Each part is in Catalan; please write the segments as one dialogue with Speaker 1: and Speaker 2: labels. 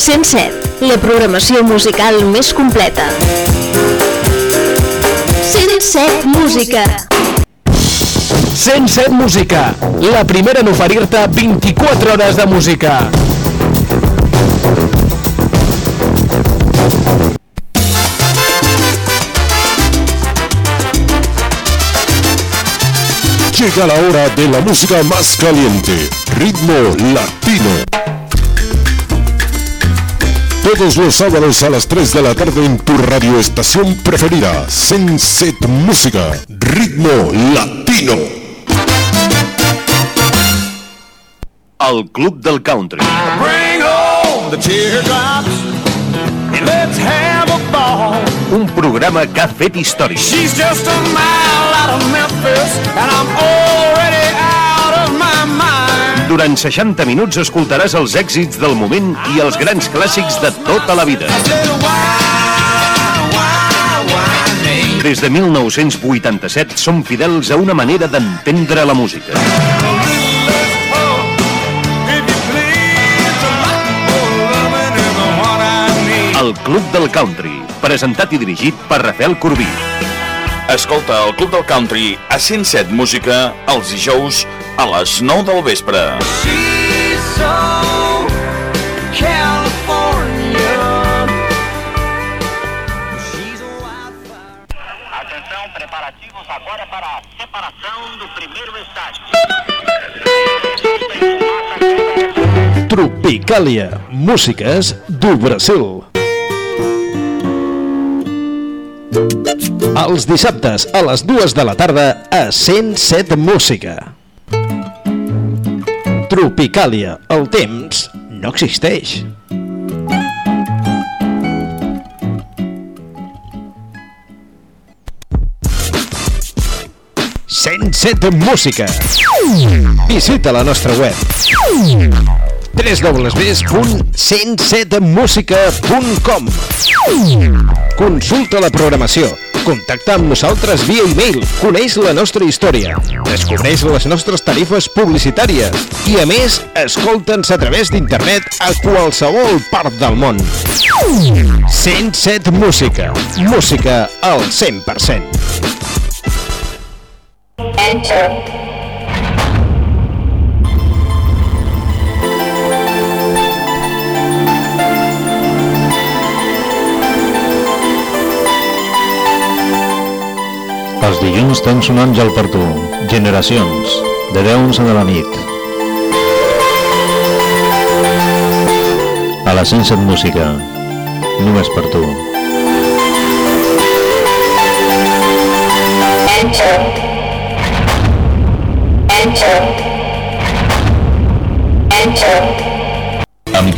Speaker 1: 107, la programació musical més completa. 107 Música.
Speaker 2: 107 Música, la primera en oferir-te 24 hores de música.
Speaker 3: Llega la hora de la música más caliente, ritmo latino. Todos los sábados a las 3 de la tarde en tu radioestación preferida, Senset Música, ritmo latino.
Speaker 4: El Club del Country.
Speaker 5: Bring home the teardrops and let's have a ball.
Speaker 4: Un programa que ha fet història.
Speaker 5: She's just a mile out of Memphis and I'm already
Speaker 4: Durant 60 minuts escoltaràs els èxits del moment i els grans clàssics de tota la vida. Des de 1987 som fidels a una manera d'entendre la música. El Club del Country, presentat i dirigit per Rafael Corbí.
Speaker 6: Escolta el Club del Country a 107 Música els dijous a les 9 del vespre.
Speaker 5: She's so California. She's.
Speaker 7: Atenção, preparativos agora para a separação do primeiro estágio.
Speaker 2: Músiques do Brasil. Els dissabtes a les dues de la tarda a 107 Música. Tropicàlia, el temps no existeix. ...107 Música. Visita la nostra web www.107musica.com Consulta la programació, contacta amb nosaltres via e-mail, coneix la nostra història, descobreix les nostres tarifes publicitàries i, a més, escolta'ns a través d'internet a qualsevol part del món. 107 Música. Música al 100%.
Speaker 8: Els dilluns tens un àngel per tu. Generacions. De 10 a 11 de la nit. A la 107 Música. Només per tu.
Speaker 9: Amb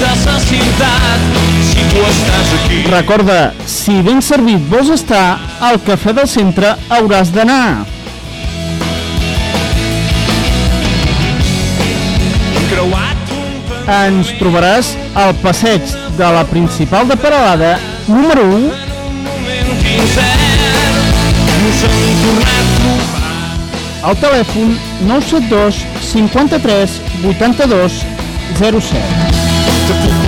Speaker 5: de sa ciutat si tu estàs aquí
Speaker 10: Recorda, si ben servit vols estar, al Cafè del Centre hauràs d'anar. Ens trobaràs al passeig de la principal de Paralada, número 1,
Speaker 5: un moment sincer nos hem tornat a trobar
Speaker 10: al telèfon 972 53 82 07.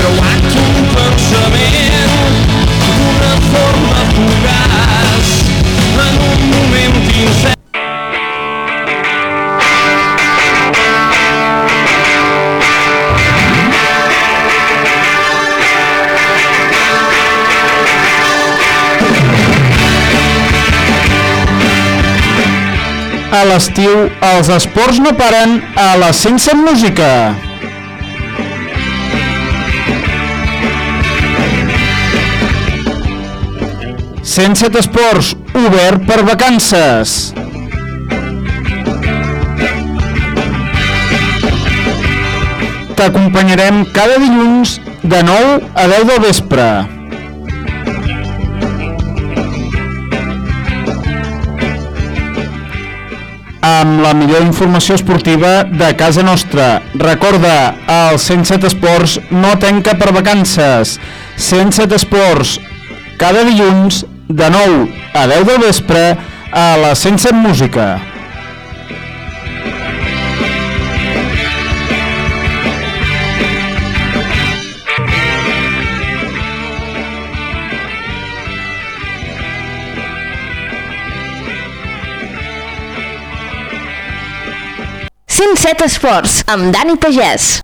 Speaker 5: Creuat forma en un moment.
Speaker 10: A l'estiu els esports no paren a la Sense Música. Sense Esports, obert per vacances. T'acompanyarem cada dilluns de 9 a 10 del vespre. amb la millor informació esportiva de casa nostra. Recorda, el 107 Esports no tanca per vacances. 107 Esports, cada dilluns, de 9 a 10 del vespre, a la 107 Música.
Speaker 1: set Esports, amb Dani Pagès.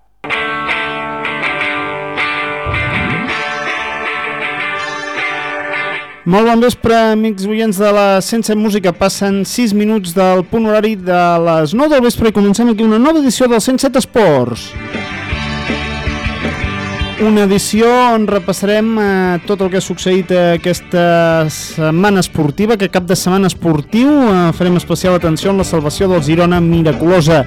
Speaker 10: Molt bon vespre, amics oients de la Sense Música. Passen 6 minuts del punt horari de les 9 del vespre i comencem aquí una nova edició del 107 Esports. Una edició on repassarem eh, tot el que ha succeït aquesta setmana esportiva, aquest cap de setmana esportiu. Eh, farem especial atenció en la salvació del Girona miraculosa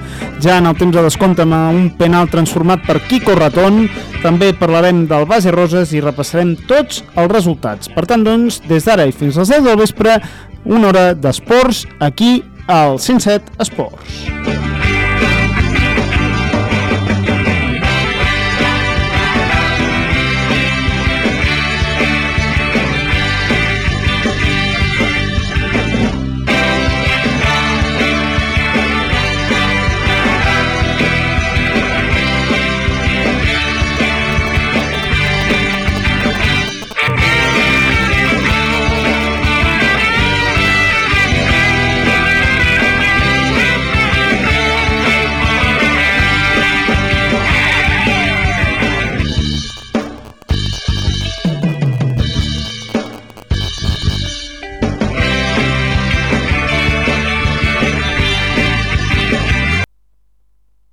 Speaker 10: ja en el temps de descompte amb un penal transformat per Quico Raton. També parlarem del Base Roses i repassarem tots els resultats. Per tant, doncs, des d'ara i fins als 10 del vespre, una hora d'esports aquí al 107 Esports.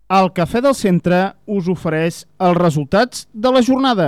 Speaker 10: El Cafè del Centre us ofereix els resultats de la jornada.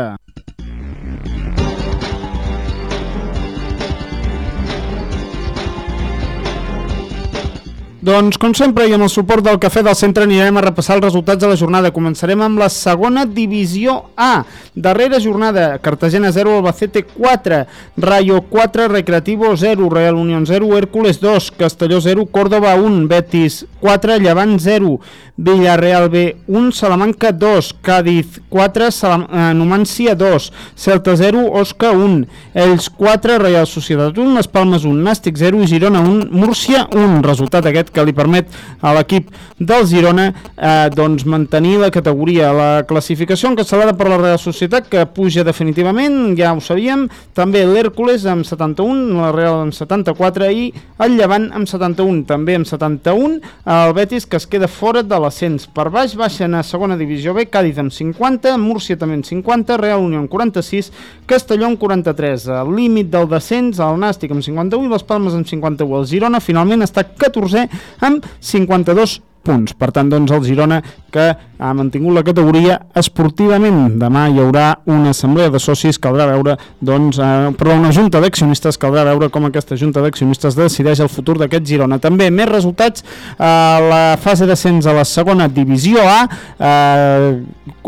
Speaker 10: Doncs, com sempre, i amb el suport del Cafè del Centre anirem a repassar els resultats de la jornada. Començarem amb la segona divisió A. Darrera jornada, Cartagena 0, Albacete 4, Rayo 4, Recreativo 0, Real Unión 0, Hércules 2, Castelló 0, Córdoba 1, Betis 4, Llevant 0, Villarreal B 1, Salamanca 2, Cádiz 4, Salam eh, Numancia 2, Celta 0, Osca 1, Ells 4, Real Societat 1, Les Palmes 1, Nàstic 0 i Girona 1, Múrcia 1. Resultat aquest que li permet a l'equip del Girona eh, doncs mantenir la categoria. La classificació encapçalada per la Real Societat que puja definitivament, ja ho sabíem, també l'Hèrcules amb 71, la Real amb 74 i el Llevant amb 71, també amb 71 el Betis que es queda fora de l'ascens. Per baix baixen a segona divisió B, Càdiz amb 50, Múrcia també amb 50, Real Unió amb 46, Castelló amb 43. Al límit del descens, el Nàstic amb 51 i les Palmes amb 51. El Girona finalment està 14 amb 52 punts. Per tant, doncs, el Girona que ha mantingut la categoria esportivament. Demà hi haurà una assemblea de socis, caldrà veure, doncs, eh, però una junta d'accionistes, caldrà veure com aquesta junta d'accionistes decideix el futur d'aquest Girona. També més resultats a la fase d'ascens a la segona divisió A, eh,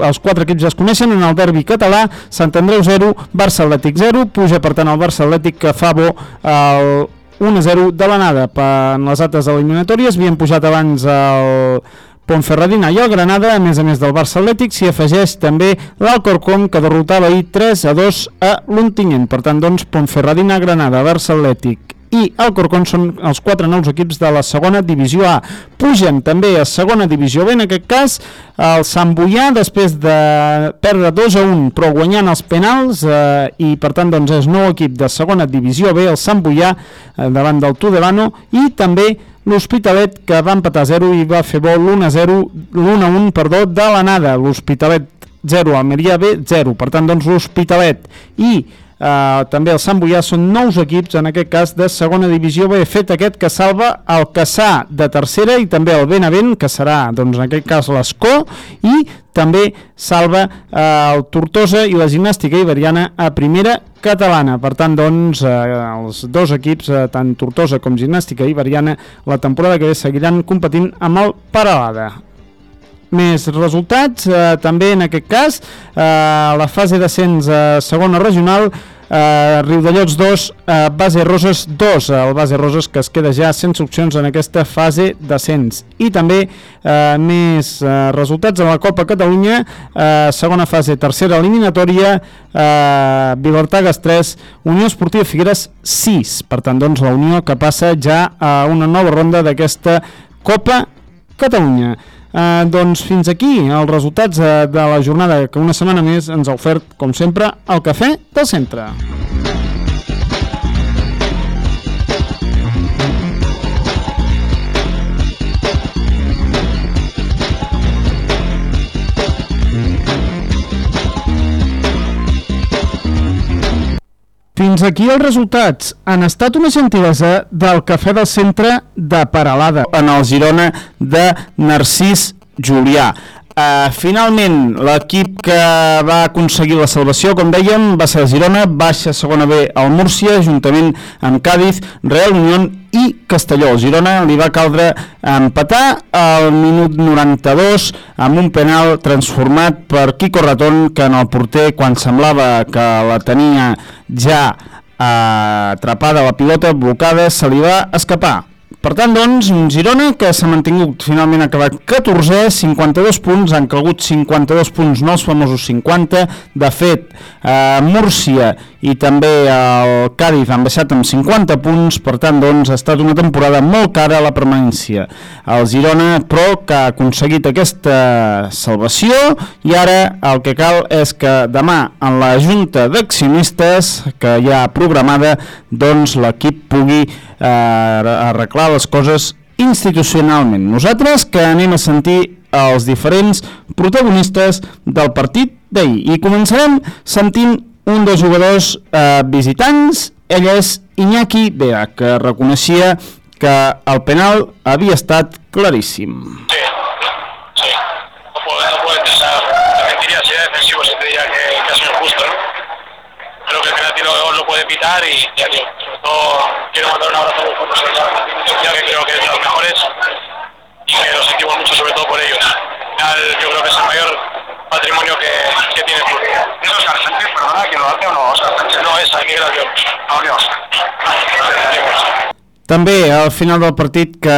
Speaker 10: els quatre equips ja es coneixen, en el derbi català, Sant Andreu 0, Barça Atlètic 0, puja per tant el Barça Atlètic que fa bo el 1-0 de l'anada. En les altres eliminatòries havien pujat abans el Ponferradina i el Granada, a més a més del Barça Atlètic, s'hi afegeix també l'Alcorcom, que derrotava ahir 3 a 2 a l'Ontinyent. Per tant, doncs, Ponferradina, Granada, Barça Atlètic i Alcorcón són els quatre nous equips de la segona divisió A. Pugen també a segona divisió B, en aquest cas el Sant Boià, després de perdre 2 a 1, però guanyant els penals, eh, i per tant doncs, és nou equip de segona divisió B, el Sant Boià, eh, davant del Tudelano, i també l'Hospitalet que va empatar 0 i va fer l'1-0 l'1-1 perdó, de l'anada l'Hospitalet 0, Almeria B 0 per tant doncs l'Hospitalet i Uh, també el Sant Boià són nous equips, en aquest cas de segona divisió B, fet aquest que salva el Caçà de tercera i també el Benavent, que serà doncs, en aquest cas l'Escó, i també salva uh, el Tortosa i la gimnàstica iberiana a primera catalana. Per tant, doncs, eh, els dos equips, eh, tant Tortosa com gimnàstica iberiana, la temporada que ve seguiran competint amb el Paralada més resultats, eh, també en aquest cas, eh, la fase d'ascens a eh, segona regional, eh, Riudellots 2, eh, Base Roses 2, el Base Roses que es queda ja sense opcions en aquesta fase d'ascens. I també eh, més eh, resultats a la Copa Catalunya, eh, segona fase, tercera eliminatòria, eh, Vilartagas 3, Unió Esportiva Figueres 6. Per tant, doncs, la Unió que passa ja a una nova ronda d'aquesta Copa Catalunya. Eh, doncs fins aquí els resultats eh, de la jornada que una setmana més ens ha ofert, com sempre, el cafè del centre. Fins aquí els resultats. Han estat una gentilesa del Cafè del Centre de Paralada, en el Girona de Narcís Julià. Uh, finalment, l'equip que va aconseguir la salvació, com dèiem, va ser Girona, baixa segona B al Múrcia, juntament amb Càdiz, Real Unión i Castelló. El Girona li va caldre empatar al minut 92 amb un penal transformat per Quico Ratón, que en el porter, quan semblava que la tenia ja eh, atrapada la pilota, blocada, se li va escapar per tant, doncs, Girona que s'ha mantingut, finalment acabat 14, 52 punts, han calgut 52 punts, no els famosos 50. De fet, eh, Múrcia i també el Cádiz han baixat amb 50 punts, per tant, doncs, ha estat una temporada molt cara a la permanència. El Girona, però, que ha aconseguit aquesta salvació i ara el que cal és que demà en la Junta d'Accionistes, que ja ha programada, doncs l'equip pugui eh, arreglar les coses institucionalment. Nosaltres que anem a sentir els diferents protagonistes del partit d'ahir. I començarem sentint un dels jugadors eh, visitants, ell és Iñaki Bea, que reconeixia que el penal havia estat claríssim.
Speaker 11: Sí. Puede pitar y ya digo, sobre todo quiero mandar un abrazo a los ya que creo que es de los mejores y que lo sentimos mucho sobre todo por ellos. Al final yo creo que es el mayor patrimonio que, que tiene el club. ¿Es Oscar Sánchez, perdona, que lo hace o no? Oscar Sánchez. No, es Miguel Albiol. Adiós.
Speaker 10: També al final del partit que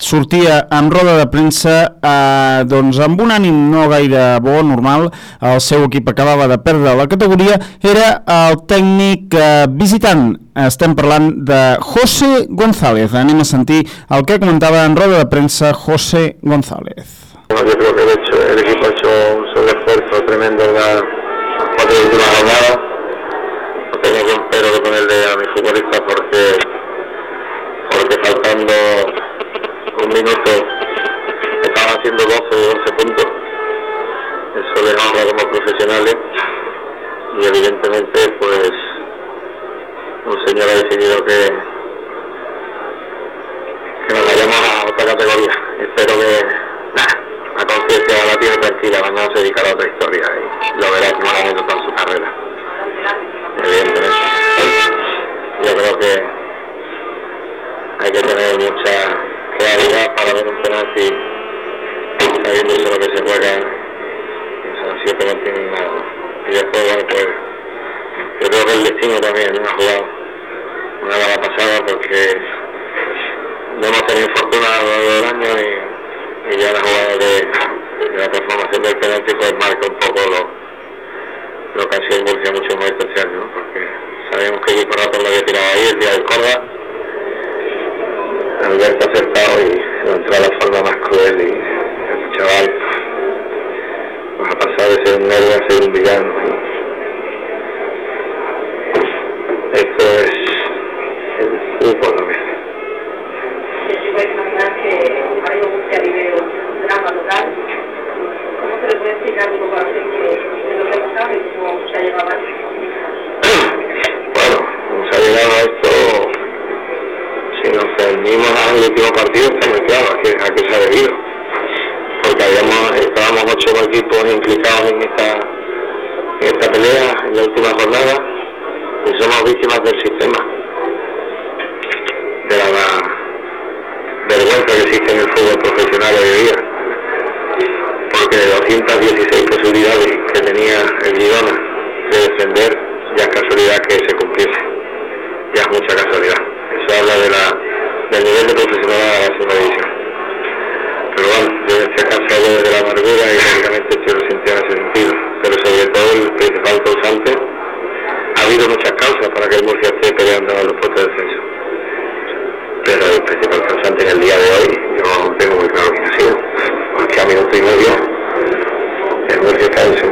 Speaker 10: sortia amb roda de premsa eh, doncs amb un ànim no gaire bo, normal, el seu equip acabava de perdre la categoria, era el tècnic eh, visitant. Estem parlant de José González. Anem a sentir el que comentava en roda de premsa José González.
Speaker 12: Bueno, yo creo que el, hecho, el equipo ha hecho un sobreesfuerzo tremendo en las cuatro últimas jornadas. No tengo que ponerle a mis futbolistas porque, porque faltando un minuto estaban haciendo 12 o 11 puntos. Eso les honra como profesionales y evidentemente pues un señor ha decidido que, que nos vayamos a otra categoría. Espero que nada, la conciencia la tiene tranquila, mañana se dedicará a otra historia y lo verá como anécdota en su carrera. Evidentemente. Yo creo que hay que tener mucha realidad para ver un penalti, sabiendo eso lo que se juega, así que no tienen nada. Y después, bueno, pues yo creo que el destino también ha jugado una mala pasada porque no hemos tenido fortuna a lo largo del año y, ya la jugada de, la transformación del penalti pues marca un poco lo, lo que ha sido en Murcia mucho más especial, ¿no? Porque sabíamos que el por la había tirado ahí el día del Córdoba el verlo acertado y lo entró de la forma más cruel y el chaval nos ha pasado de ser un héroe a ser un villano.
Speaker 13: y
Speaker 12: media, el que cae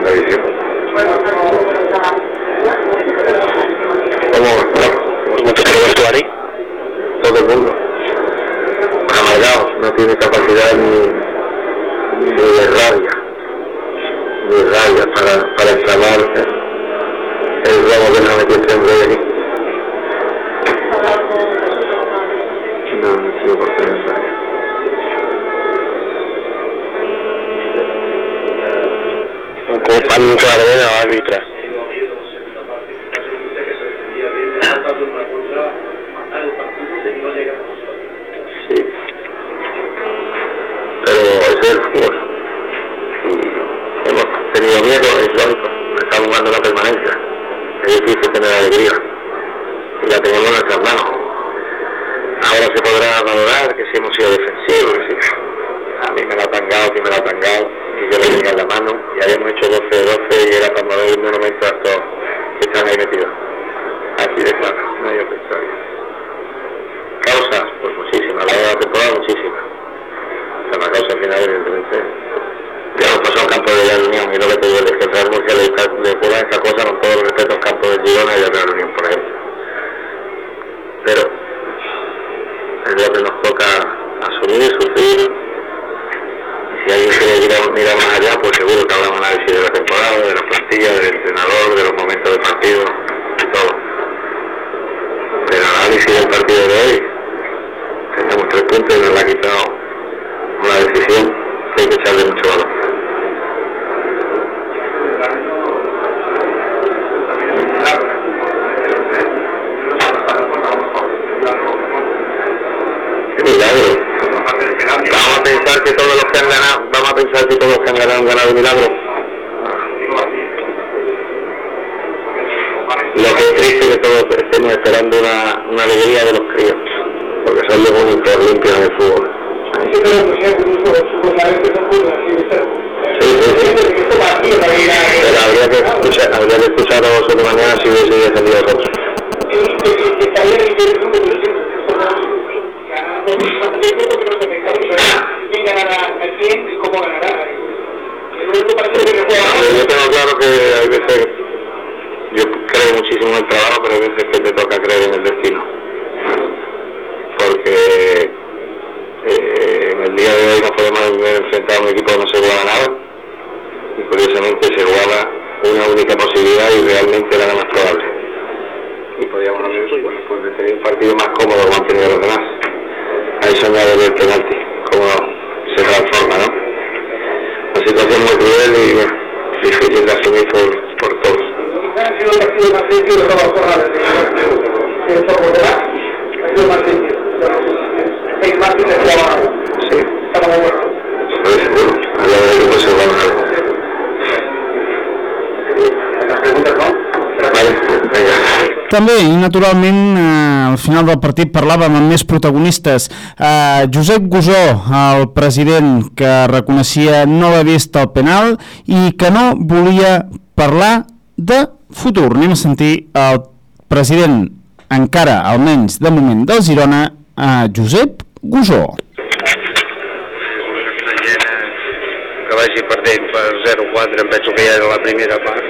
Speaker 12: si todos los que han ganado, vamos a pensar si todos los que han ganado han ganado milagro. Lo que es triste es que todos estemos esperando una, alegría de los críos, porque son los únicos limpios en el fútbol. Sí, sí, sí. Pero habría que escuchar, habría que escuchar a vosotros mañana si hubiese defendido a vosotros. Yo tengo claro que hay veces, yo creo muchísimo en el trabajo, pero hay veces
Speaker 10: També, i naturalment, eh, al final del partit parlàvem amb més protagonistes. Eh, Josep Gusó, el president, que reconeixia no haver vist el penal i que no volia parlar de futur. Anem a sentir el president, encara, almenys de moment, del Girona, eh, Josep Gusó.
Speaker 14: que vagi perdent per 0-4, em penso que ja era la primera part,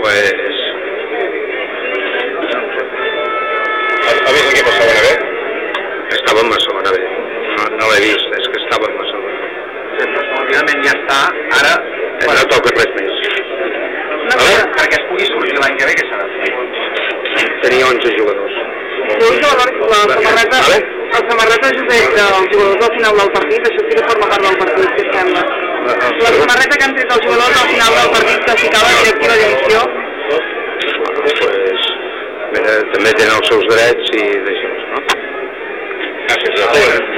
Speaker 14: pues...
Speaker 12: ¿Ha visto equipo segunda B?
Speaker 14: Estàvem a segona B. No, no l'he vist, és que estàvem a segona B.
Speaker 12: Finalment ja està, ara...
Speaker 14: No toca res més.
Speaker 12: Una cosa, perquè es pugui sortir l'any que ve, què fer?
Speaker 14: Tenia 11 jugadors.
Speaker 13: Jo que la, la samarreta, la samarreta Josep dels jugadors al final del partit, això sí que forma part del partit, què sembla? La samarreta que han tret els jugadors al final del partit que ficava directiva d'edició,
Speaker 14: Pues, mira, també tenen els seus drets i deixem no? Gràcies.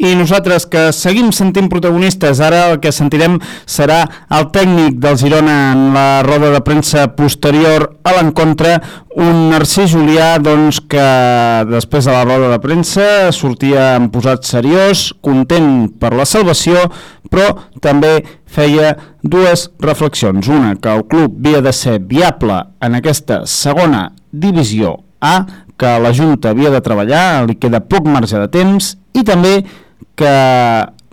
Speaker 10: I nosaltres que seguim sentint protagonistes, ara el que sentirem serà el tècnic del Girona en la roda de premsa posterior a l'encontre, un Narcís Julià doncs, que després de la roda de premsa sortia en posat seriós, content per la salvació, però també feia dues reflexions. Una, que el club havia de ser viable en aquesta segona divisió A, que la Junta havia de treballar, li queda poc marge de temps, i també que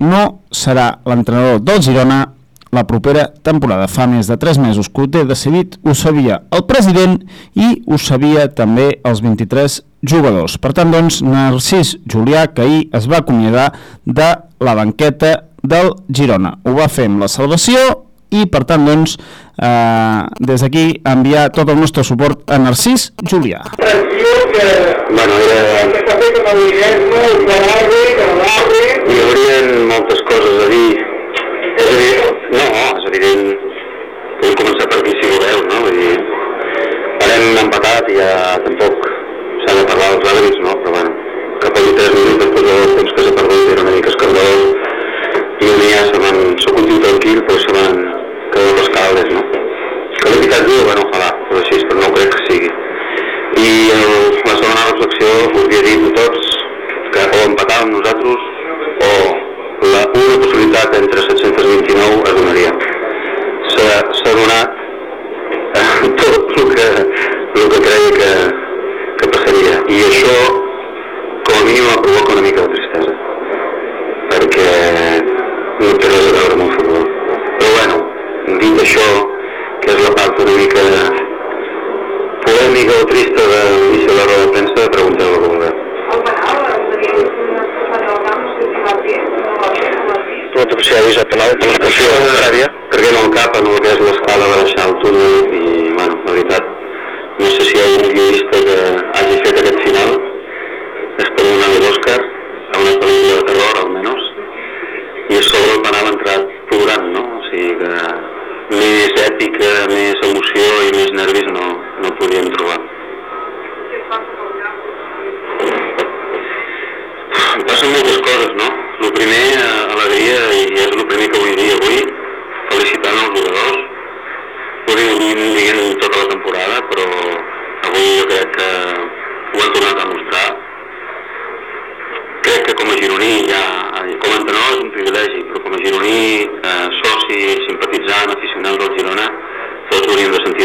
Speaker 10: no serà l'entrenador del Girona la propera temporada. Fa més de 3 mesos que ho té decidit, ho sabia el president i ho sabia també els 23 jugadors. Per tant, doncs, Narcís Julià, que ahir es va acomiadar de la banqueta del Girona. Ho va fer amb la salvació i, per tant, doncs, eh, des d'aquí enviar tot el nostre suport a Narcís Julià.
Speaker 14: Bueno, era... Hi haurien moltes coses a dir. És evident, no, és evident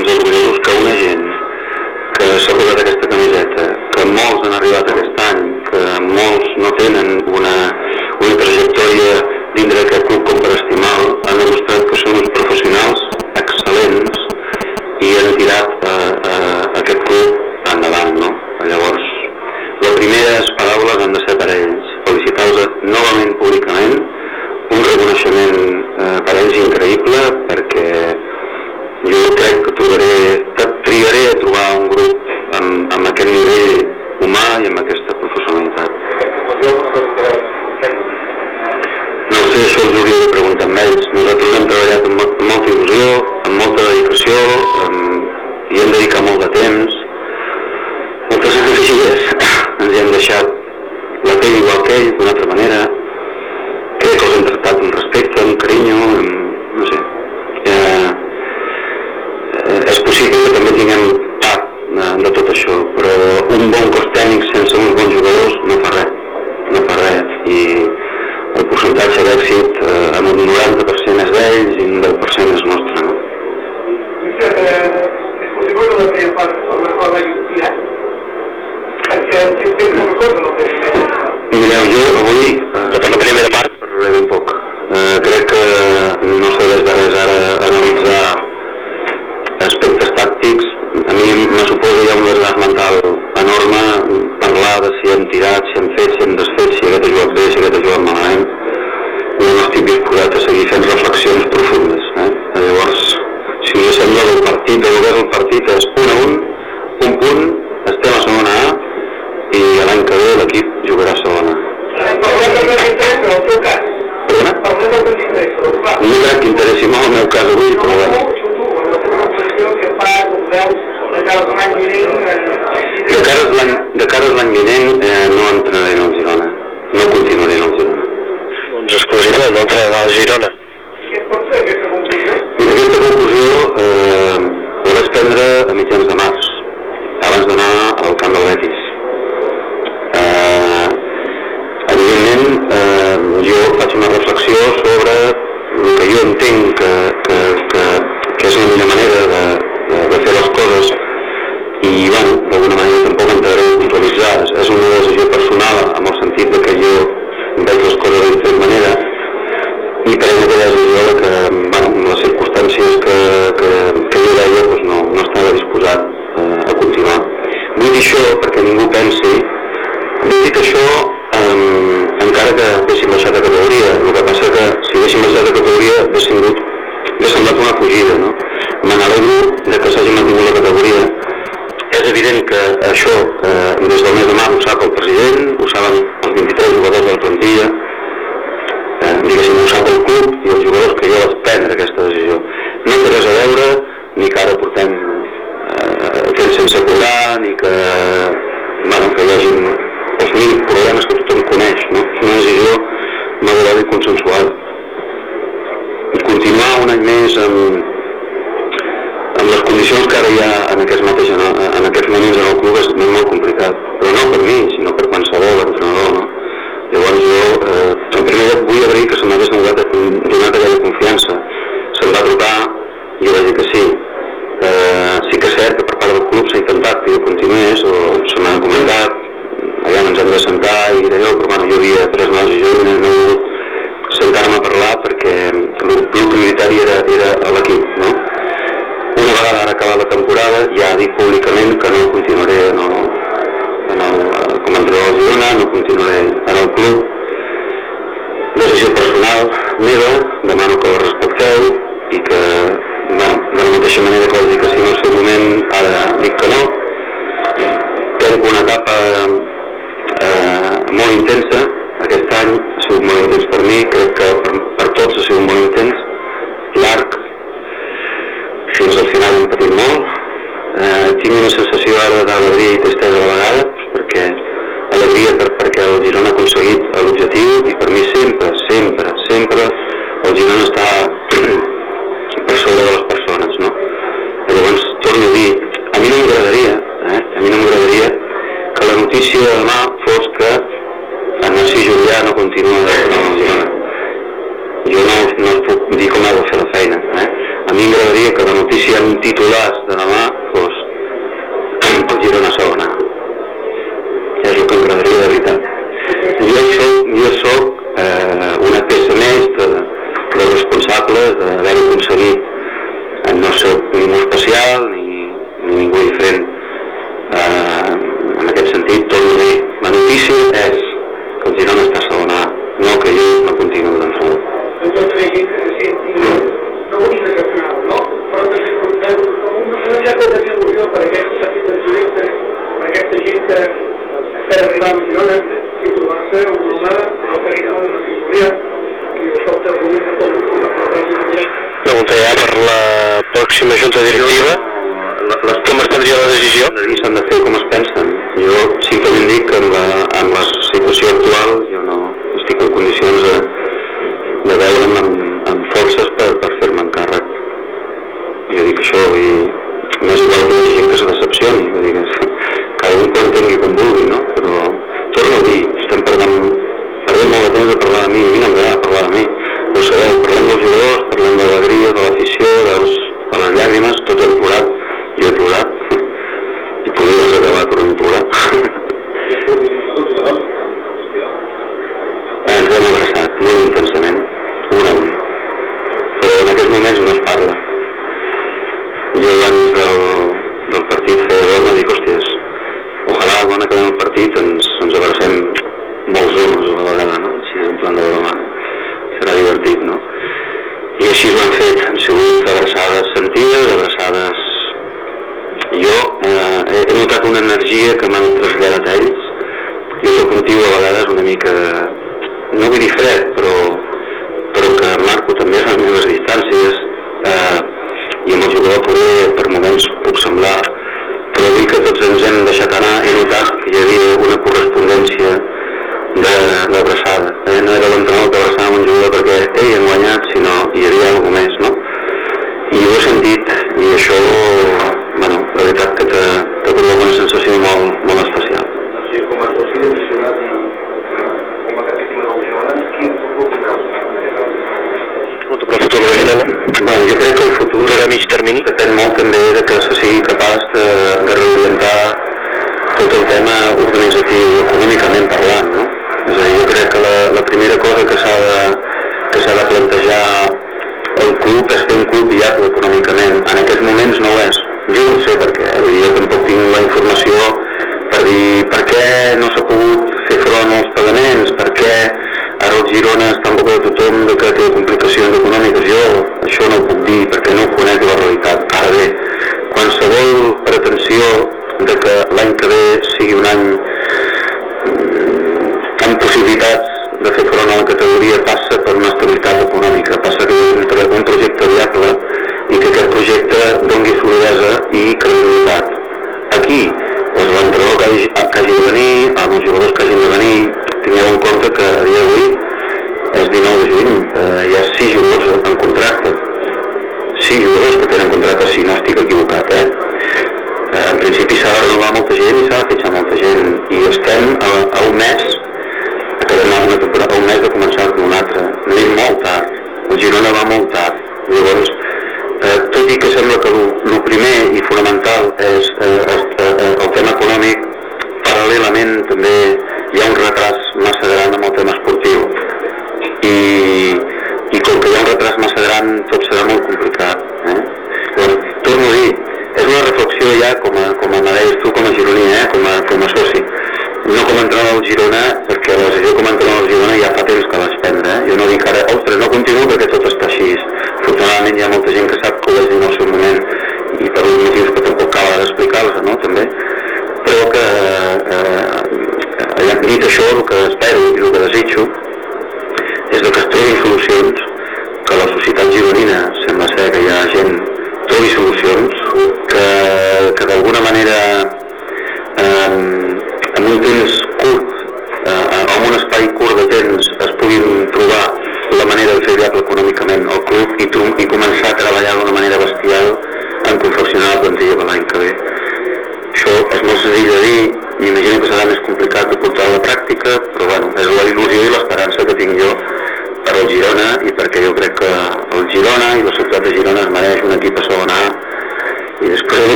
Speaker 14: hauríem de sentir-nos orgullosos que una l'equip jugarà a segona. Perdona? No crec que interessi molt el meu cas avui, però bueno. De cara a l'any vinent, de cara a l'any vinent eh, no entrenaré en el Girona, no continuaré en el Girona. Doncs exclusiva, no entraré en el Girona. ja que tenia l'opció per aquest sentit
Speaker 15: de jurista, per aquest teixit fer arribar a Girona i trobar-se un humà, no tenia una simbolia i això te volia que tot una
Speaker 14: Pregunta ja per la pròxima junta directiva. Les, com es prendria la decisió? I s'han de fer com es pensen. Jo simplement dic que en la, en la situació actual jo no estic en condicions de, de veure'm amb, amb forces per, Bueno, jo crec que el futur a mig termini depèn molt també de que se sigui capaç de, de reorientar tot el tema organitzatiu econòmicament parlant, no? És a dir, jo crec que la, la primera cosa que s'ha de, que de plantejar el club és fer un club viable econòmicament. En aquests moments no ho és. Jo no sé per què, eh? Jo tampoc tinc la informació per dir per què no s'ha pogut fer front als pagaments, per què ara el Girona està en boca de tothom de que té complicacions econòmiques. Jo això no ho puc dir perquè no conec la realitat. Ara bé, qualsevol pretensió de que l'any que ve sigui un any mm, amb possibilitats de fer front a la categoria passa per una estabilitat econòmica, passa que un, un projecte viable i que aquest projecte doni solidesa i credibilitat. Aquí, doncs l'entrenador que, hagi, que hagi de venir, amb els jugadors que hagin de venir, tingueu en compte que a dia d'avui és 19 de juny, eh, hi ha 6 jugadors en contracte, 6 jugadors que tenen contracte, si no estic equivocat, eh? Eh, en principi s'ha de renovar molta gent i s'ha de fitxar molta gent. I estem a, a un mes acabem una temporada, a un mes de començar amb un altre anem molt tard, el Girona va molt tard. Llavors, eh, tot i que sembla que el primer i fonamental és eh, eh, eh, el tema econòmic paral·lelament també hi ha un retras massa gran amb el tema esportiu i, i com que hi ha un retras massa gran tot serà molt complicat eh? Llavors, torno a dir és una reflexió ja com a, com a deies tu com a gironí, eh? com, a, com a soci no com a entrenador Girona perquè la decisió com a entrenador Girona ja fa temps que vaig prendre eh? jo no dic ara, ostres,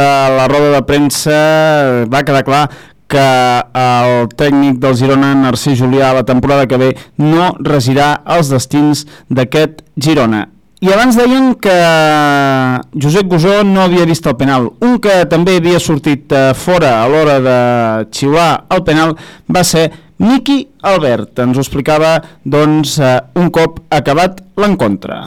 Speaker 14: de la
Speaker 10: roda de premsa va quedar clar que el tècnic del Girona, Narcís Julià, la temporada que ve no regirà els destins d'aquest Girona. I abans deien que Josep Gusó no havia vist el penal. Un que també havia sortit eh, fora a l'hora de xiular el penal va ser Miqui Albert. Ens ho explicava doncs, eh, un cop acabat l'encontre.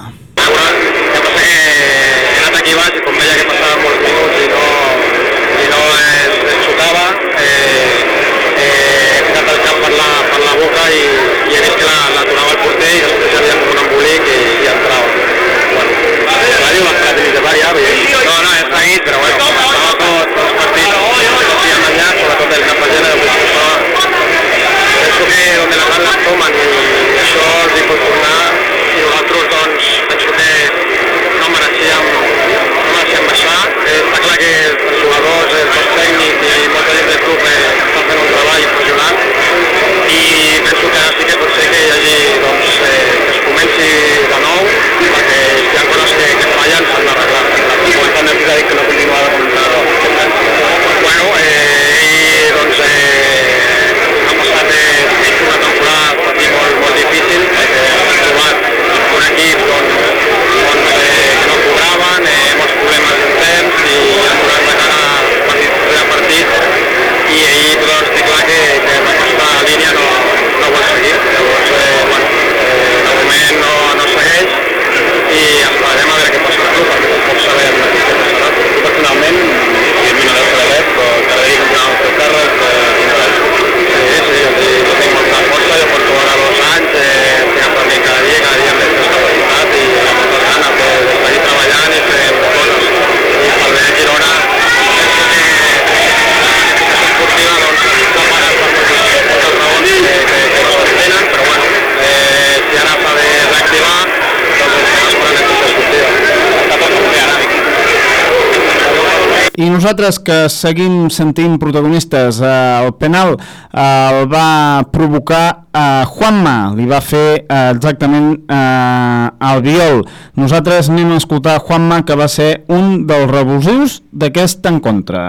Speaker 16: nosaltres que
Speaker 10: seguim sentint protagonistes. Eh, el penal eh, el va provocar eh, Juanma, li va fer eh, exactament eh, el viol. Nosaltres anem a escoltar Juanma, que va ser un dels revulsius d'aquest encontre.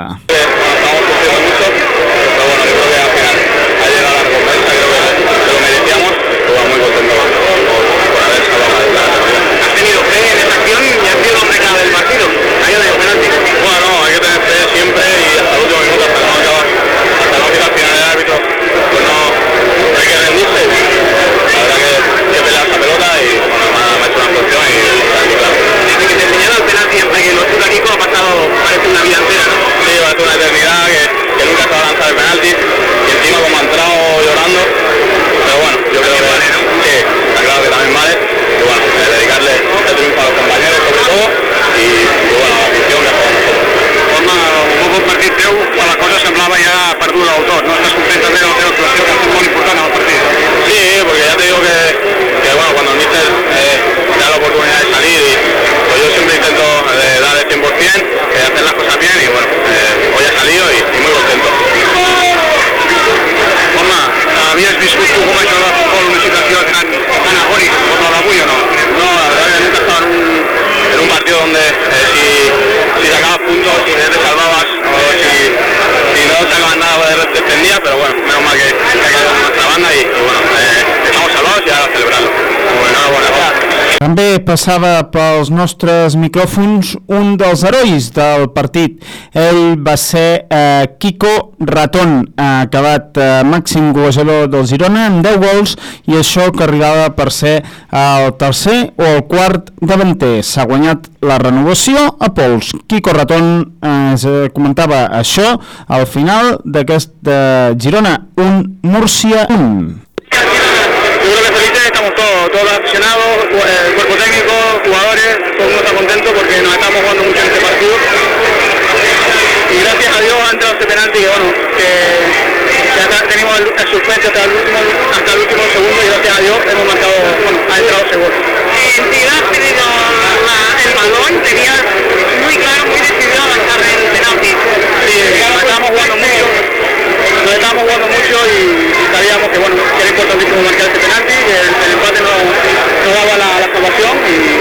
Speaker 10: passava pels nostres micròfons un dels herois del partit. Ell va ser eh, Kiko Raton, ha eh, acabat eh, màxim golejador del Girona amb 10 gols i això que arribava per ser eh, el tercer o el quart davanter. S'ha guanyat la renovació a pols. Kiko Raton eh, comentava això al final d'aquest eh, Girona, un Múrcia 1.
Speaker 16: todo, todos los aficionados, eh, el cuerpo técnico, jugadores, todo el mundo está contento porque nos estamos jugando mucho en este partido. Y gracias a Dios ha entrado este penalti que bueno, que, ya tenemos el, el suspense hasta el último, hasta el último segundo y gracias a Dios hemos marcado, bueno, ha entrado ese gol. y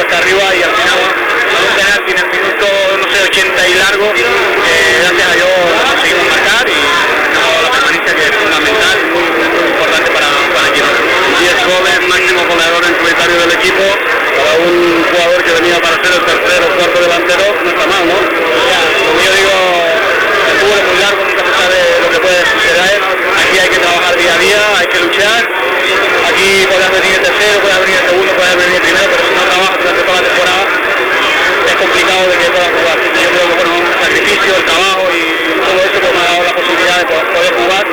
Speaker 16: puesta arriba y al final, tener en el minuto, no sé, 80 y largo, eh, gracias a Dios conseguimos marcar y no, la permanencia que es fundamental, muy, muy, muy importante para, para el equipo. 10 goles, máximo goleador en solitario del equipo, para un jugador que venía para ser el tercero o cuarto delantero, no está mal, ¿no? Como yo digo, el fútbol es muy largo, nunca se sabe lo que puede suceder. Aquí hay que trabajar día a día, hay que luchar. Aquí puedes venir el tercero, puedes venir el segundo, puedes venir el primero, pero durante toda la temporada, es complicado de que puedas jugar. Yo creo que bueno, el sacrificio, el trabajo y todo eso pues, me ha dado la posibilidad de poder, jugar.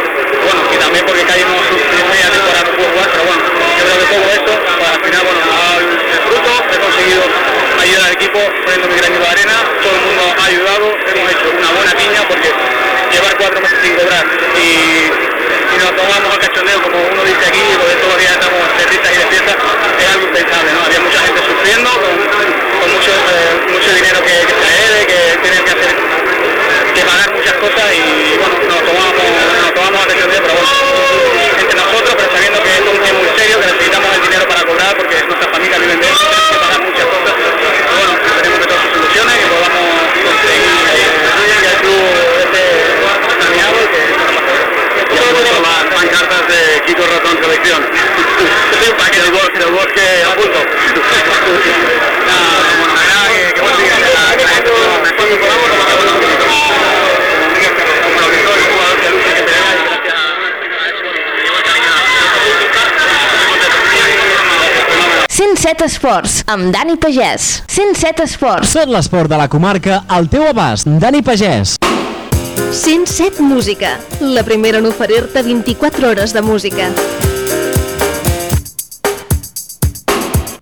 Speaker 16: Bueno, y también porque caímos su media temporada no pudo jugar, pero bueno, yo creo que todo eso, pues, al final, bueno, me ha dado el fruto, he conseguido ayudar al equipo poniendo mi granito de arena, todo el mundo ha ayudado, hemos hecho una buena piña porque llevar cuatro meses sin cobrar y, y nos tomamos al cachondeo, como uno dice aquí, porque todos los días estamos de risas y de fiestas, es algo impensable, ¿no? Había mucha gente sufriendo con, con mucho, eh, mucho dinero que, que se debe, que tienen que hacer, que pagar muchas cosas y bueno, nos tomamos, nos tomamos al cachondeo, pero bueno, entre nosotros, pero sabiendo que esto es un tema muy serio, que necesitamos el dinero para cobrar porque nuestras familias viven de tenemos que pagar muchas cosas, pero bueno, esperemos que todo se solucione, que podamos conseguir eh, que el club esté saneado y que y apunto las pancartas de Kiko Ratón Selección. Para que el bosque, el bosque a punto.
Speaker 1: 107 Esports, amb Dani Pagès. 107 Esports.
Speaker 17: Tot l'esport de la comarca al teu abast. Dani Pagès.
Speaker 1: 107 Música, la primera en oferir-te 24 hores de música.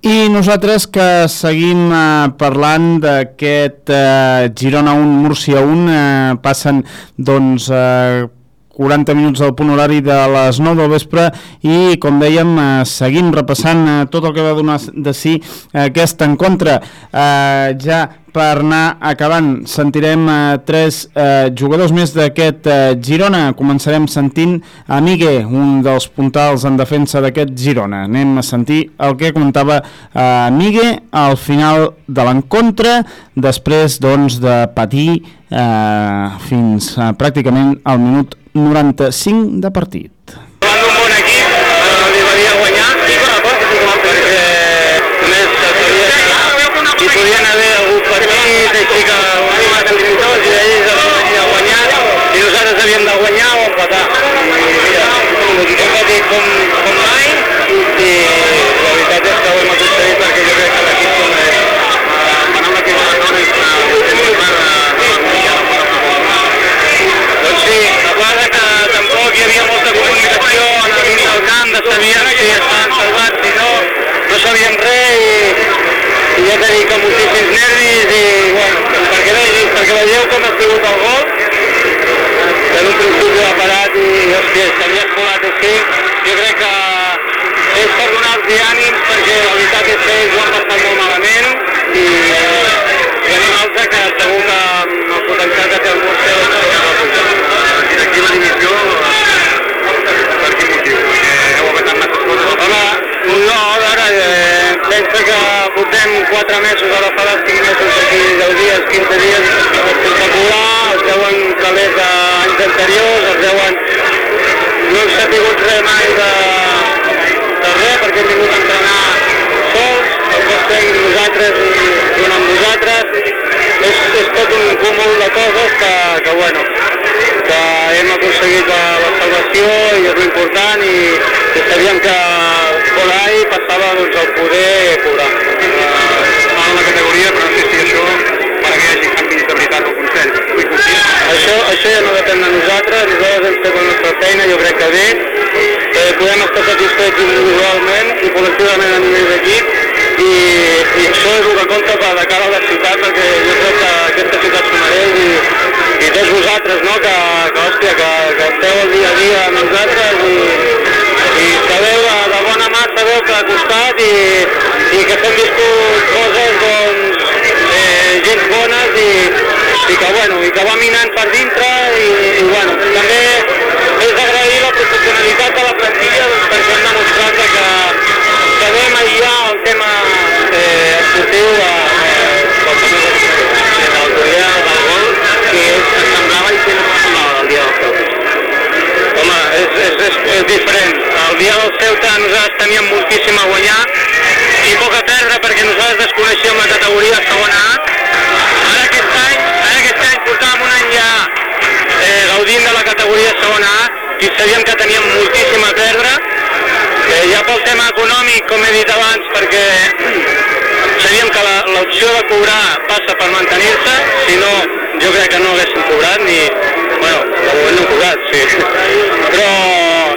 Speaker 10: I nosaltres que seguim eh, parlant d'aquest eh, Girona 1, Múrcia 1, eh, passen doncs eh, 40 minuts del punt horari de les 9 del vespre i com dèiem eh, seguim repassant eh, tot el que va donar de si eh, aquest encontre. Eh, ja per anar acabant. Sentirem eh, tres eh, jugadors més d'aquest eh, Girona. Començarem sentint a Migue un dels puntals en defensa d'aquest Girona. Anem a sentir el que comentava eh, Migue al final de l'encontre després doncs de patir eh, fins eh, pràcticament al minut 95 de partit
Speaker 16: així que van anar camins tots i ells havien de guanyar i nosaltres havíem de guanyar o empatar. I mira, hem patit com, com mai i la veritat és que ho hem aconseguit perquè jo crec que l'equip com és. Per amb l'equip de la Nora doncs sí, a part tampoc hi havia molta comunicació en el mig del camp, de sabíem si estaven salvats, si no, no sabíem res i, i ja t'he dit que moltíssims nervis sigut el gol, que en un principi ha parat i, hòstia, s'havia escolat així. Jo crec que és per donar-los ànims perquè la veritat és que ells ho han passat molt malament i eh, tenim altre que segur que, que, bueno, que hem aconseguit la, la salvació i és important i, i sabíem que por ahí passava doncs, el poder cobrar. Uh, en la categoria, però no sé si això a que hi hagi canvis de veritat al Consell. Això, això ja no depèn de nosaltres, nosaltres hem fet la nostra feina, jo crec que bé, eh, podem estar satisfets individualment i col·lectivament a nivell d'equip, i, i això és el que compta per de cara a la ciutat perquè jo crec que aquesta ciutat s'ho mereix i, i tots vosaltres, no?, que, que hòstia, que, que esteu el dia a dia amb nosaltres i, i sabeu de, de bona mà, sabeu que ha costat i, i que s'han viscut coses, doncs, eh, gens bones i, i que, bueno, i que va minant per dintre i, i bueno, també és d'agrair la professionalitat de la plantilla doncs, perquè hem demostrat que sabem aïllar el tema eh, esportiu de, de, de l'autoria del gol que és, semblava i que no semblava el dia del Ceuta. Home, és, és, és, és diferent. El dia del Ceuta nosaltres teníem moltíssim a guanyar i poc a perdre perquè nosaltres desconeixíem la categoria segona A. Ara aquest any, ara aquest any portàvem un any ja eh, gaudint de la categoria segona A i sabíem que teníem moltíssim pel tema econòmic, com he dit abans, perquè sabíem que l'opció de cobrar passa per mantenir-se, si no jo crec que no haguéssim cobrat ni... Bueno, de moment no hem cobrat, sí. Però...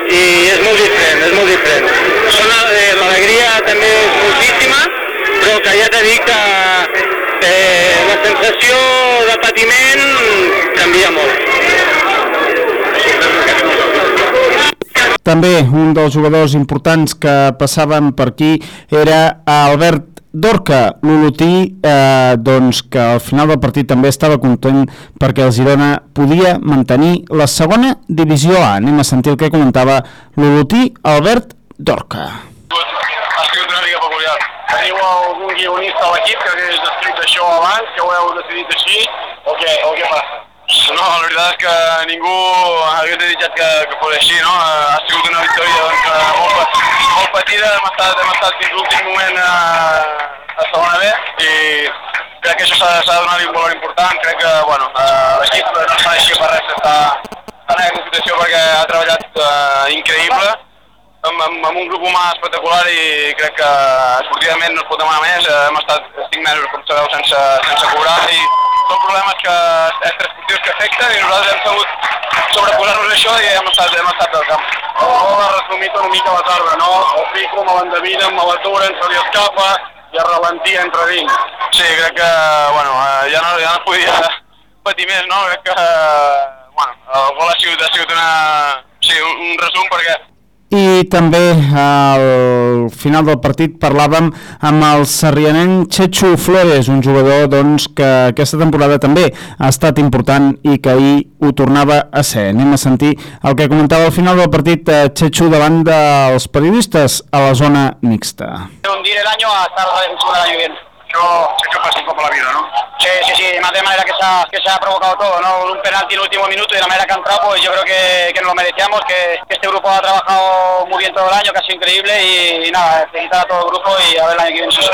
Speaker 16: i és molt diferent, és molt diferent. Eh, L'alegria també és moltíssima, però que ja t'he dit que eh, la sensació de patiment canvia molt.
Speaker 10: També un dels jugadors importants que passaven per aquí era Albert Dorca, l'Olotí, eh, doncs que al final del partit també estava content perquè el Girona podia mantenir la segona divisió A. Anem a sentir el que comentava l'Olotí Albert Dorca.
Speaker 11: ha sigut una mica peculiar. Teniu algun guionista a l'equip que hagués escrit això abans, que ho heu decidit així, o què, o què passa? No, la veritat és que ningú hagués desitjat que, que fos així, no? Ha sigut una victòria doncs, molt, molt patida, hem estat, hem estat fins l'últim moment a, a segona B i crec que això s'ha de donar-li un valor important, crec que bueno, eh, l'equip no es mereixia per res estar en aquesta situació perquè ha treballat eh, increïble, amb, amb, amb un grup humà espectacular i crec que esportivament no es pot demanar més. Eh, Hem estat 5 mesos, com sabeu, sense, sense cobrar i són problemes que extraesportius que afecten i nosaltres hem sabut sobreposar-nos això i hem estat, hem estat al camp. El gol ha resumit una mica la tarda, no? El pico me l'endevina, me l'aturen, se li escapa i a relentir entra dins. Sí, crec que, bueno, eh, ja no, ja no podia patir més, no? Crec que, eh, bueno, el gol ha sigut, ha sigut una, sí, un, un resum perquè
Speaker 10: I també al final del partit parlàvem amb el sarrianenc Chechu Flores, un jugador doncs, que aquesta temporada també ha estat important i que ahir ho tornava a ser. Anem a sentir el que comentava al final del partit eh, Chechu davant dels periodistes a la zona mixta.
Speaker 7: hundir el año a estar en año bien.
Speaker 11: Passa un cop a la vida, no?
Speaker 7: Sí, sí, sí, más de manera que se ha, que se ha provocado todo, ¿no? Un penalti en el último minuto y de la manera que ha entrado, pues yo creo que, que nos lo merecíamos, que, que este grupo ha trabajado muy bien todo el año, que ha sido increíble y, y nada, felicitar a todo el grupo y a ver el año que viene si se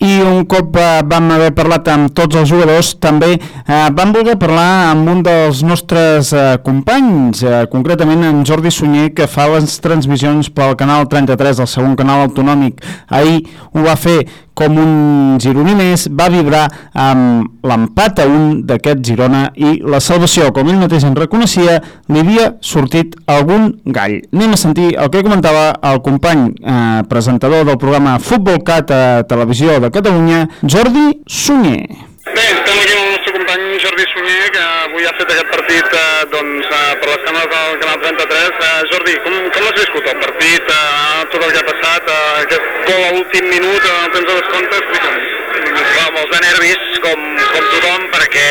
Speaker 10: I un cop eh, vam haver parlat amb tots els jugadors, també eh, vam voler parlar amb un dels nostres eh, companys, eh, concretament en Jordi Sunyer, que fa les transmissions pel canal 33, el segon canal autonòmic. Ahir ho va fer com un gironí més, va vibrar amb l'empat a un d'aquest Girona i la salvació, com ell mateix en reconeixia, li havia sortit algun gall. Anem a sentir el que comentava el company eh, presentador del programa Futbol Cat a Televisió de Catalunya, Jordi Sunyer.
Speaker 16: Bé, estem aquí amb el nostre company Jordi Sunyer, que avui ha fet aquest partit eh, doncs, eh, per les càmeres del Canal 33. Eh, Jordi, com, com l'has viscut el partit, eh, tot el que ha passat, eh, aquest gol a l'últim minut, eh, el temps de descompte, explica'm.
Speaker 18: Va, molts de nervis, com, com tothom, perquè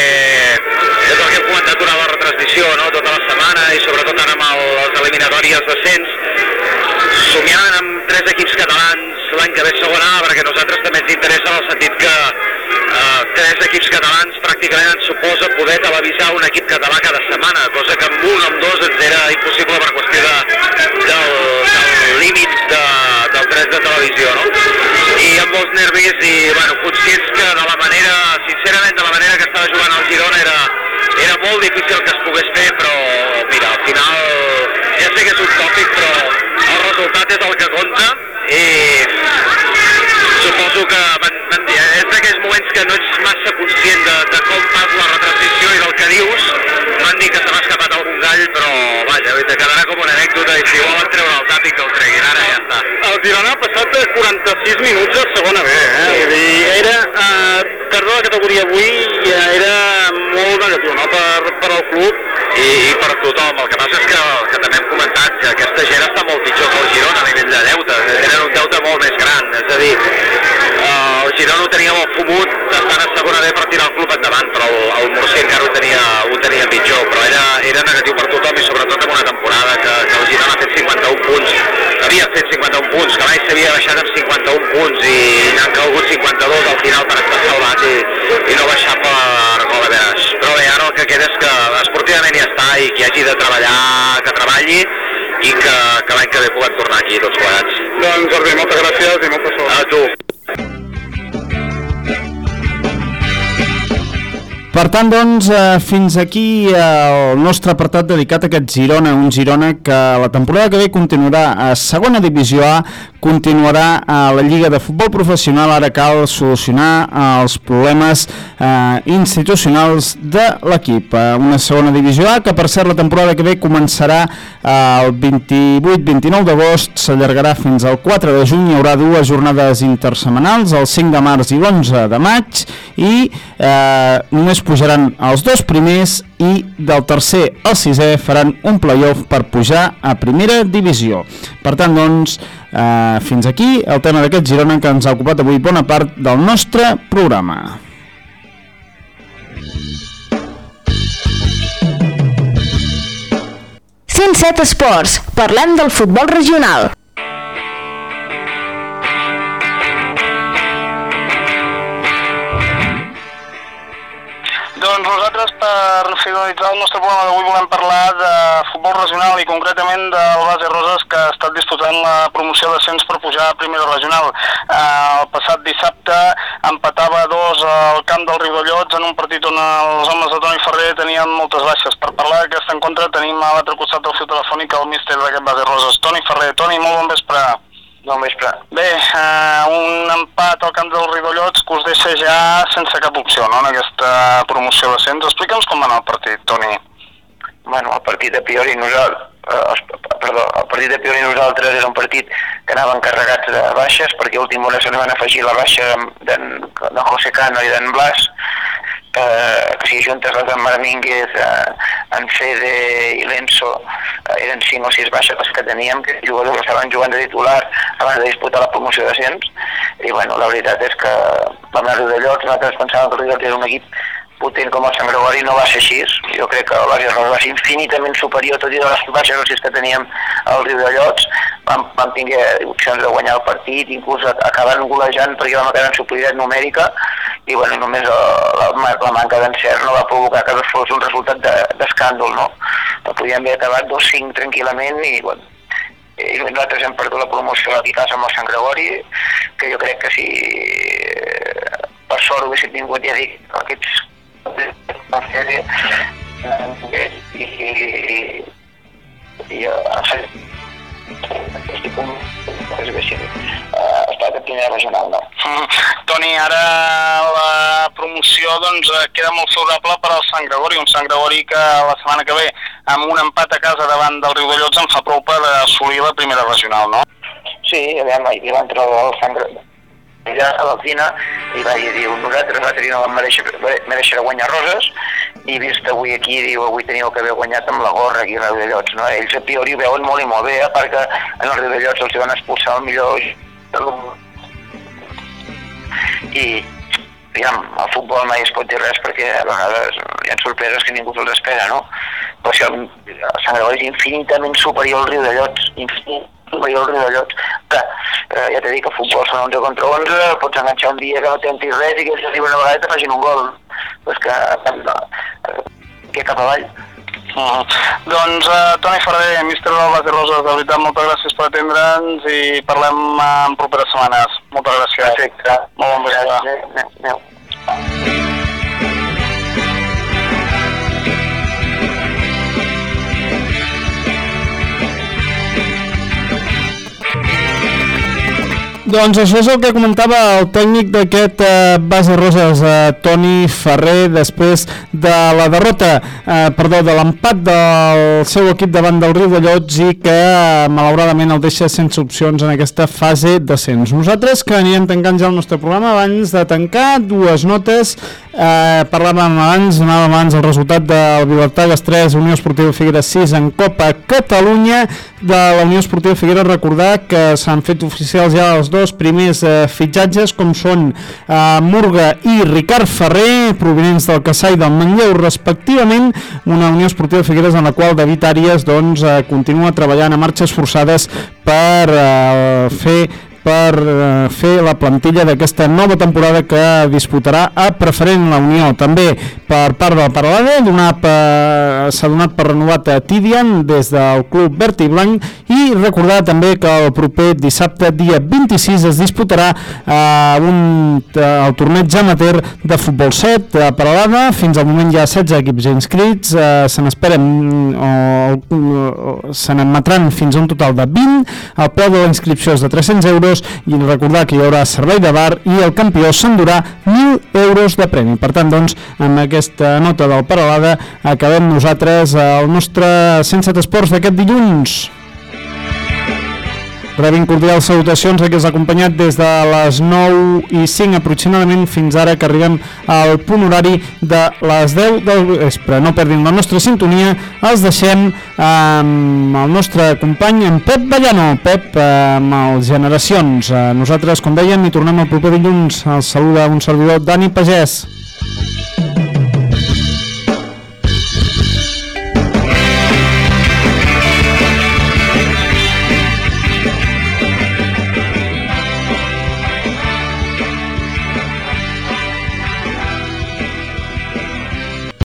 Speaker 18: és el que hem comentat durant la retransmissió, no? tota la setmana, i sobretot ara amb el, les eliminatòries d'ascens, somiant amb tres equips catalans l'any que ve segona perquè a nosaltres també ens interessa en el sentit que eh, tres equips catalans pràcticament ens suposa poder televisar un equip català cada setmana, cosa que amb un o amb dos ens era impossible per qüestió de, del, del límit de, del dret de televisió, no? I amb molts nervis i, bueno, conscients que de la manera, sincerament, de la manera que estava jugant el Girona era, era molt difícil que es pogués fer, però,
Speaker 16: Girona ha passat de 46 minuts de segona B, eh? Sí. era eh, perdre la categoria avui ja era molt negatiu, no?, per, per al club
Speaker 18: i, i per tothom. El que passa és que, que també hem comentat que aquesta gent està molt pitjor que el Girona
Speaker 19: a
Speaker 18: nivell de deute, tenen un deute molt més gran, és a
Speaker 19: dir, eh, el Girona ho tenia molt fumut, estan a segona B per tirar el club endavant, però el, el Murcia encara ho tenia, ho tenia pitjor, però era, era negatiu per tothom i sobretot en una temporada que, que el Girona ha fet 51 punts havia fet 51 punts, que mai s'havia baixat amb 51 punts i n'han calgut 52 al final per estar salvat i, i no baixar per gol a veres. Però bé, ara el que queda és que esportivament ja està i qui hagi de treballar, que treballi i que, que l'any que ve puguem tornar aquí tots plegats.
Speaker 18: Doncs Jordi, moltes gràcies i molta sort.
Speaker 19: A tu.
Speaker 10: Per tant, doncs, eh, fins aquí el nostre apartat dedicat a aquest Girona, un Girona que la temporada que ve continuarà a segona divisió A, continuarà a la Lliga de Futbol Professional, ara cal solucionar eh, els problemes eh, institucionals de l'equip. Eh, una segona divisió A que, per cert, la temporada que ve començarà eh, el 28-29 d'agost, s'allargarà fins al 4 de juny, hi haurà dues jornades intersemanals, el 5 de març i l'11 de maig, i eh, només pujaran els dos primers i del tercer al sisè faran un playoff per pujar a primera divisió. Per tant, doncs, eh, fins aquí el tema d'aquest Girona que ens ha ocupat avui bona part del nostre programa.
Speaker 1: set Esports, parlem del futbol regional.
Speaker 7: Doncs nosaltres, per finalitzar el nostre programa d'avui, volem parlar de futbol regional i concretament del Base Roses que ha estat disputant la promoció d'ascens per pujar a primera regional. Eh, el passat dissabte empatava dos al camp del Riu de Llots en un partit on els homes de Toni Ferrer tenien moltes baixes. Per parlar d'aquest encontre tenim a l'altre costat del fil telefònic el míster d'aquest Base Roses, Toni Ferrer. Toni, molt bon vespre.
Speaker 19: Bon vespre.
Speaker 7: Bé, eh, un empat al camp del Ridollots que us deixa ja sense cap opció no, en aquesta promoció d'ascens. Explica'ns com va anar el partit, Toni.
Speaker 19: Bueno, el partit a priori nosaltres, eh, perdó, el partit a priori nosaltres era un partit que anaven carregats de baixes, perquè a última hora se van afegir la baixa d'en de José Cano i d'en Blas, eh, que si juntes les d'en Marmínguez, eh, en Fede i l'Enso, eh, eren 5 o 6 baixes que teníem, que jugadors estaven jugant de titular abans de disputar la promoció d'ascens, i bueno, la veritat és que vam anar a Riudellots, nosaltres pensàvem que el Riudellots era un equip potent com el Sant Gregori no va ser així. Jo crec que Rosa va ser infinitament superior, tot i de les grosses que teníem al Riu de Llots. Vam, vam tenir opcions de guanyar el partit, inclús acabant golejant perquè vam quedar en superioritat numèrica i bueno, només la, la, la manca d'encert no va provocar que fos un resultat d'escàndol. De, no? Podíem haver acabat 2-5 tranquil·lament i bueno, i nosaltres hem perdut la promoció a Picàs amb el Sant Gregori, que jo crec que si per sort haguéssim tingut, ja dic, aquests la sèrie i, i, i estic com és bé, sí, ha estat a primera regional, no?
Speaker 7: Mm. Toni, ara la promoció doncs, eh, queda molt favorable per al Sant Gregori, un Sant Gregori que la setmana que ve amb un empat a casa davant del Riu de Llots en fa prou per assolir la primera regional, no?
Speaker 19: Sí, aviam, hi va entrar el Sant Gregori ja a l'Alzina i va dir, diu, nosaltres l'altre no vam mereixer, guanyar roses i vist avui aquí, diu, avui teníeu que haver guanyat amb la gorra aquí a Riu de Llots, no? Ells a priori ho veuen molt i molt bé, a part que en de Llots els van expulsar el millor i aviam, el futbol mai es pot dir res perquè a vegades hi ha sorpreses que ningú se'ls espera, no? Però si el, el Sant Gregori és infinitament superior al Riu de Llots, infinitament superior al Riu de Llots. Que, eh, ja t'he dit que el futbol són 11 contra 11, pots enganxar un dia que no tentis res i que ells arriben una vegada i te facin un gol. És que, eh, que cap avall.
Speaker 7: Uh -huh. Doncs uh, Toni Ferrer, míster del Base Roses, de veritat, moltes gràcies per atendre'ns i parlem uh, en properes setmanes. Moltes gràcies.
Speaker 19: Perfecte.
Speaker 7: Molt bon vespre.
Speaker 19: Adéu. Adéu.
Speaker 10: Doncs això és el que comentava el tècnic d'aquest eh, base roses, eh, Toni Ferrer, després de la derrota, eh, perdó, de l'empat del seu equip davant del Riu de Llots i que eh, malauradament el deixa sense opcions en aquesta fase d'ascens. Nosaltres que anirem tancant ja el nostre programa abans de tancar dues notes Eh, parlàvem abans, anàvem abans el resultat del Vilartagas 3, Unió Esportiva Figueres 6 en Copa Catalunya. De la Unió Esportiva Figueres recordar que s'han fet oficials ja els dos primers eh, fitxatges, com són eh, Murga i Ricard Ferrer, provenents del Caçà i del Manlleu, respectivament, una Unió Esportiva Figueres en la qual David Àries doncs, eh, continua treballant a marxes forçades per eh, fer per eh, fer la plantilla d'aquesta nova temporada que disputarà a preferent la Unió. També per part del Paralada s'ha donat per renovat a Tidian des del club verd i blanc i recordar també que el proper dissabte dia 26 es disputarà eh, un, eh, el torneig amateur de futbol 7 a Paralada. Fins al moment hi ha 16 equips inscrits, eh, se n'esperen o, o se n'emetran fins a un total de 20. El preu de la inscripció és de 300 euros euros i recordar que hi haurà servei de bar i el campió s'endurà 1.000 euros de premi. Per tant, doncs, amb aquesta nota del Paralada acabem nosaltres el nostre 107 Esports d'aquest dilluns. Rebin cordials salutacions a qui els ha acompanyat des de les 9 i 5 aproximadament fins ara que arribem al punt horari de les 10 del vespre. No perdin la nostra sintonia, els deixem amb el nostre company en Pep Ballano. Pep, amb els Generacions. Nosaltres, com dèiem, hi tornem el proper dilluns. Els saluda un servidor Dani Pagès.